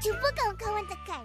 cuba kawan-kawan tekan.